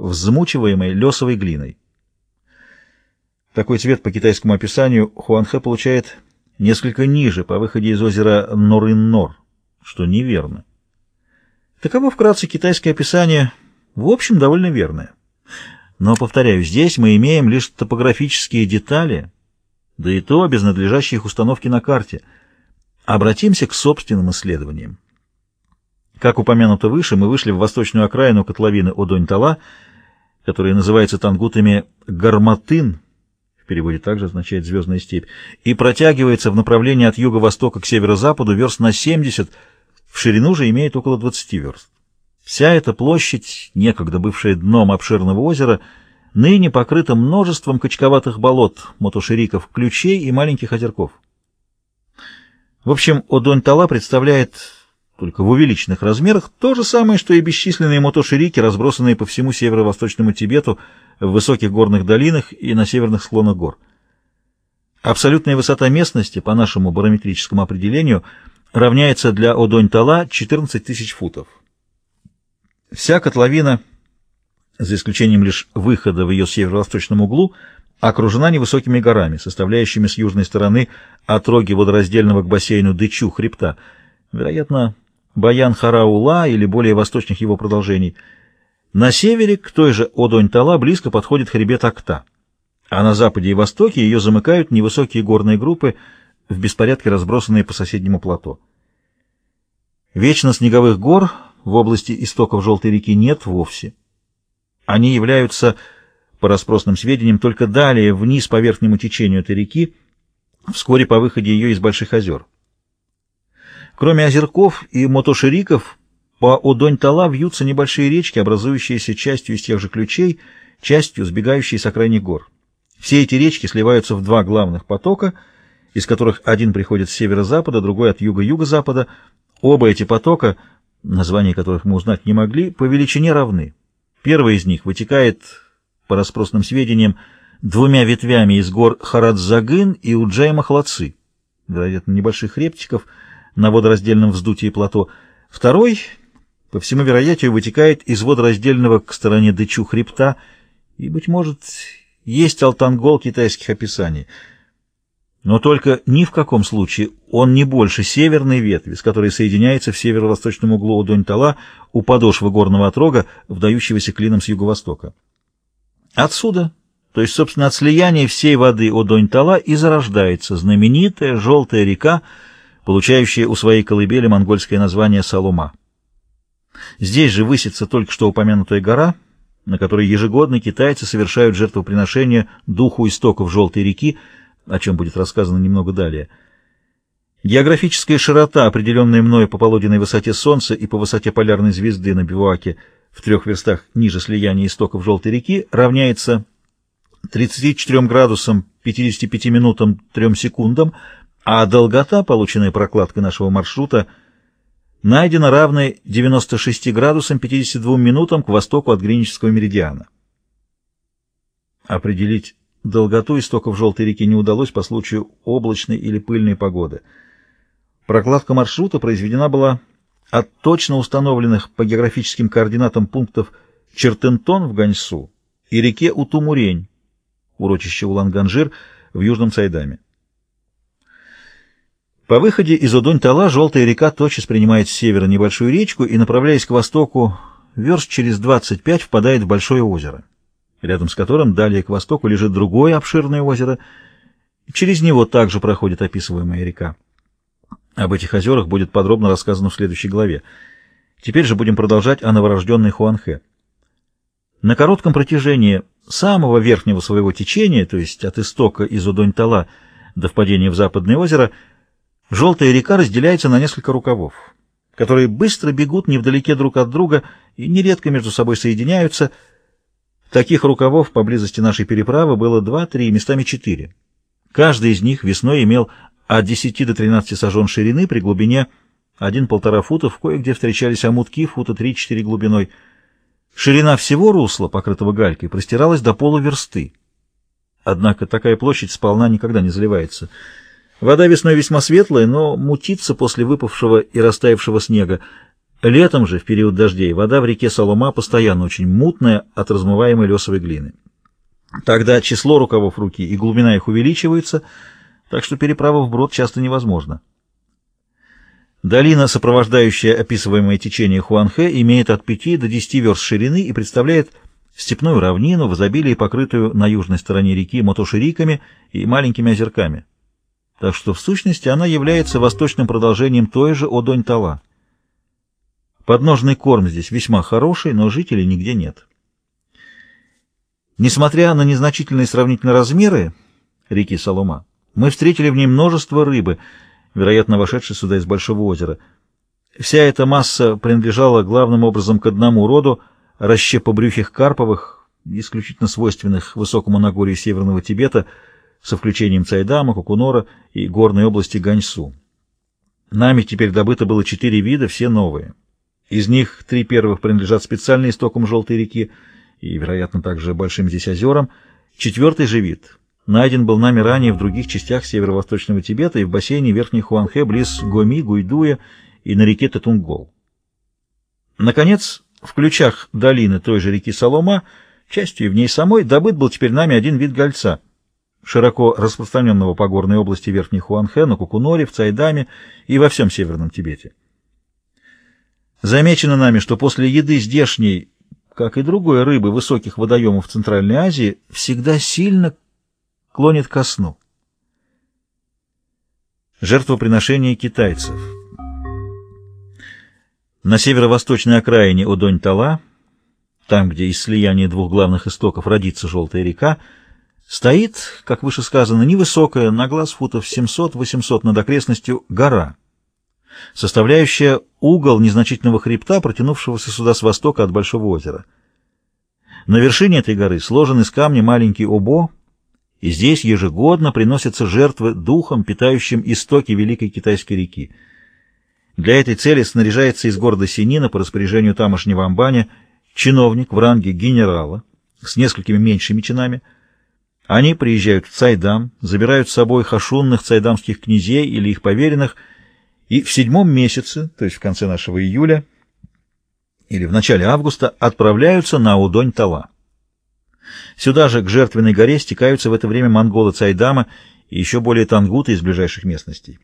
взмучиваемой лесовой глиной. Такой цвет по китайскому описанию Хуанхэ получает несколько ниже по выходе из озера Норын-Нор, что неверно. Таково вкратце китайское описание, в общем, довольно верное. Но, повторяю, здесь мы имеем лишь топографические детали, да и то без надлежащей их установки на карте. Обратимся к собственным исследованиям. Как упомянуто выше, мы вышли в восточную окраину котловины Одонь-Тала, которая называется тангутами Гарматын, в переводе также означает «звездная степь», и протягивается в направлении от юго-востока к северо-западу верст на 70, в ширину же имеет около 20 верст. Вся эта площадь, некогда бывшая дном обширного озера, ныне покрыта множеством качковатых болот, мотошириков, ключей и маленьких озерков. В общем, Одонь-Тала представляет только в увеличенных размерах то же самое, что и бесчисленные мотоширики, разбросанные по всему северо-восточному Тибету, в высоких горных долинах и на северных склонах гор. Абсолютная высота местности, по нашему барометрическому определению, равняется для Одонь-Тала 14 тысяч футов. Вся котловина, за исключением лишь выхода в ее северо-восточном углу, окружена невысокими горами, составляющими с южной стороны отроги водораздельного к бассейну Дычу хребта, вероятно, Баян-Хараула или более восточных его продолжений. На севере к той же Одонь-Тала близко подходит хребет Акта, а на западе и востоке ее замыкают невысокие горные группы, в беспорядке разбросанные по соседнему плато. Вечно снеговых гор в области истоков Желтой реки нет вовсе. Они являются, по распросным сведениям, только далее вниз по верхнему течению этой реки, вскоре по выходе ее из Больших озер. Кроме озерков и мотошириков, по Одонь-Тала вьются небольшие речки, образующиеся частью из тех же ключей, частью сбегающие с окрайних гор. Все эти речки сливаются в два главных потока, из которых один приходит с северо-запада, другой от юга-юго-запада. Оба эти потока — названий которых мы узнать не могли, по величине равны. Первый из них вытекает, по распросным сведениям, двумя ветвями из гор Харадзагын и Уджайма-Хладцы, вероятно, небольших рептиков на водораздельном вздутии плато. Второй, по всему вероятию, вытекает из водораздельного к стороне Дычу хребта, и, быть может, есть алтангол китайских описаний — но только ни в каком случае он не больше северной ветви, с которой соединяется в северо-восточном углу Удонь-Тала у подошвы горного отрога, вдающегося клином с юго-востока. Отсюда, то есть, собственно, от слияния всей воды Удонь-Тала и зарождается знаменитая желтая река, получающая у своей колыбели монгольское название Салума. Здесь же высится только что упомянутая гора, на которой ежегодно китайцы совершают жертвоприношение духу истоков желтой реки, о чем будет рассказано немного далее. Географическая широта, определенная мною по полуденной высоте Солнца и по высоте полярной звезды на бивуаке в трех верстах ниже слияния истоков Желтой реки, равняется 34 градусам 55 минутам 3 секундам, а долгота, полученная прокладкой нашего маршрута, найдена равной 96 градусам 52 минутам к востоку от Гринвичского меридиана. Определить Долготу истоков Желтой реки не удалось по случаю облачной или пыльной погоды. Прокладка маршрута произведена была от точно установленных по географическим координатам пунктов Чертентон в Ганьсу и реке Утумурень, урочище Улан-Ганжир в Южном Цайдаме. По выходе из Одонь-Тала желтая река тотчас принимает с севера небольшую речку и, направляясь к востоку, верст через 25 впадает в большое озеро рядом с которым далее к востоку лежит другое обширное озеро. Через него также проходит описываемая река. Об этих озерах будет подробно рассказано в следующей главе. Теперь же будем продолжать о новорожденной Хуанхэ. На коротком протяжении самого верхнего своего течения, то есть от истока из Удонь-Тала до впадения в Западное озеро, желтая река разделяется на несколько рукавов, которые быстро бегут невдалеке друг от друга и нередко между собой соединяются – Таких рукавов поблизости нашей переправы было два-три, местами четыре. Каждый из них весной имел от 10 до 13 сажен ширины при глубине 1-1,5 футов, кое-где встречались омутки фута 3-4 глубиной. Ширина всего русла, покрытого галькой, простиралась до полуверсты. Однако такая площадь сполна никогда не заливается. Вода весной весьма светлая, но мутится после выпавшего и растаявшего снега. Летом же, в период дождей, вода в реке Солома постоянно очень мутная от размываемой лесовой глины. Тогда число рукавов руки и глубина их увеличиваются, так что переправа вброд часто невозможна. Долина, сопровождающая описываемое течение Хуанхэ, имеет от 5 до 10 верст ширины и представляет степную равнину в изобилии, покрытую на южной стороне реки мотошириками и маленькими озерками. Так что в сущности она является восточным продолжением той же Одонь-Тала. Подножный корм здесь весьма хороший, но жителей нигде нет. Несмотря на незначительные сравнительно размеры реки Солома, мы встретили в ней множество рыбы, вероятно, вошедшей сюда из Большого озера. Вся эта масса принадлежала главным образом к одному роду расщепобрюхих карповых, исключительно свойственных высокому Нагорью Северного Тибета, со включением Цайдама, Кукунора и горной области Ганьсу. Нами теперь добыто было четыре вида, все новые. Из них три первых принадлежат специально истокам Желтой реки и, вероятно, также большим здесь озерам. Четвертый же вид найден был нами ранее в других частях северо-восточного Тибета и в бассейне Верхней Хуанхэ близ Гоми, Гуйдуя и на реке Татунгол. Наконец, в ключах долины той же реки Солома, частью и в ней самой, добыт был теперь нами один вид гольца, широко распространенного по горной области Верхней Хуанхэ, на Кукуноре, в Цайдаме и во всем Северном Тибете. Замечено нами, что после еды здешней, как и другой рыбы высоких водоемов Центральной Азии, всегда сильно клонит ко сну. Жертвоприношение китайцев На северо-восточной окраине Удонь-Тала, там, где из слияния двух главных истоков родится Желтая река, стоит, как выше сказано, невысокая, на глаз футов 700-800 над окрестностью, гора, составляющая угол незначительного хребта, протянувшегося сюда с востока от Большого озера. На вершине этой горы сложен из камня маленький обо, и здесь ежегодно приносятся жертвы духам, питающим истоки Великой Китайской реки. Для этой цели снаряжается из города Синина по распоряжению тамошнего амбаня чиновник в ранге генерала с несколькими меньшими чинами. Они приезжают в Цайдам, забирают с собой хашунных цайдамских князей или их поверенных, и в седьмом месяце, то есть в конце нашего июля или в начале августа, отправляются на Удонь-Тала. Сюда же, к жертвенной горе, стекаются в это время монголы Цайдама и еще более тангуты из ближайших местностей.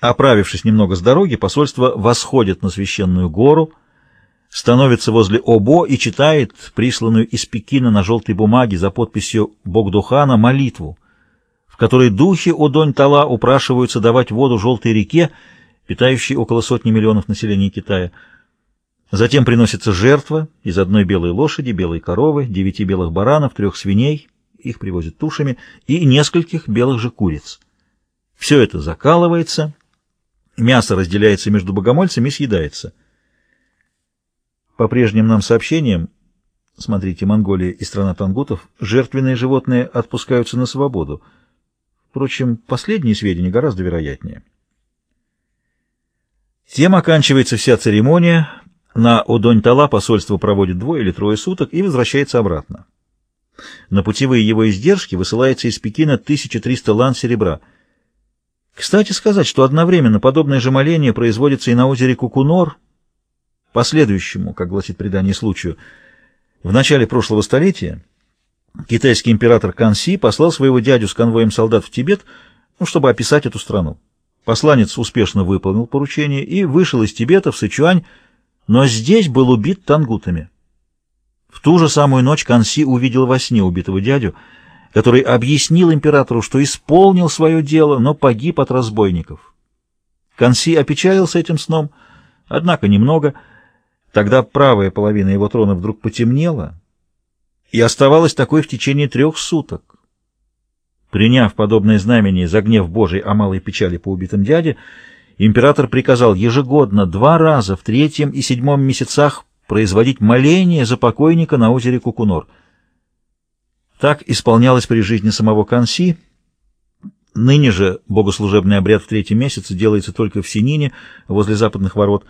Оправившись немного с дороги, посольство восходит на священную гору, становится возле Обо и читает присланную из Пекина на желтой бумаге за подписью Богдухана молитву, в которой духи Одонь-Тала упрашиваются давать воду желтой реке, питающей около сотни миллионов населения Китая, Затем приносится жертва из одной белой лошади, белой коровы, девяти белых баранов, трех свиней, их привозят тушами, и нескольких белых же куриц. Все это закалывается, мясо разделяется между богомольцами и съедается. По прежним нам сообщениям, смотрите, Монголия и страна тангутов, жертвенные животные отпускаются на свободу. Впрочем, последние сведения гораздо вероятнее. Тем оканчивается вся церемония, на Удонь-Тала посольство проводит двое или трое суток и возвращается обратно. На путевые его издержки высылается из Пекина 1300 лан серебра. Кстати сказать, что одновременно подобное же моление производится и на озере Кукунор, последующему, как гласит предание случаю. В начале прошлого столетия китайский император Канси послал своего дядю с конвоем солдат в Тибет, ну, чтобы описать эту страну. Посланец успешно выполнил поручение и вышел из Тибета в Сычуань, но здесь был убит тангутами. В ту же самую ночь Канси увидел во сне убитого дядю, который объяснил императору, что исполнил свое дело, но погиб от разбойников. Канси опечалился этим сном, однако немного. Тогда правая половина его трона вдруг потемнела и оставалась такой в течение трех суток. Приняв подобное знамение за гнев Божий о малой печали по убитым дяде, император приказал ежегодно два раза в третьем и седьмом месяцах производить моление за покойника на озере Кукунор. Так исполнялось при жизни самого Канси. Ныне же богослужебный обряд в третьем месяце делается только в Синине, возле западных ворот,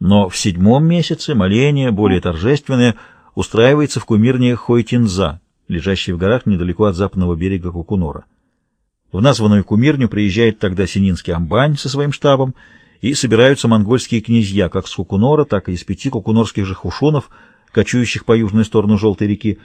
но в седьмом месяце моление, более торжественное, устраивается в кумирне Хойтинза, лежащей в горах недалеко от западного берега Кукунора. В названную кумирню приезжает тогда Сининский амбань со своим штабом и собираются монгольские князья, как с Кукунора, так и из пяти кукунорских же хушонов, кочующих по южную сторону Желтой реки,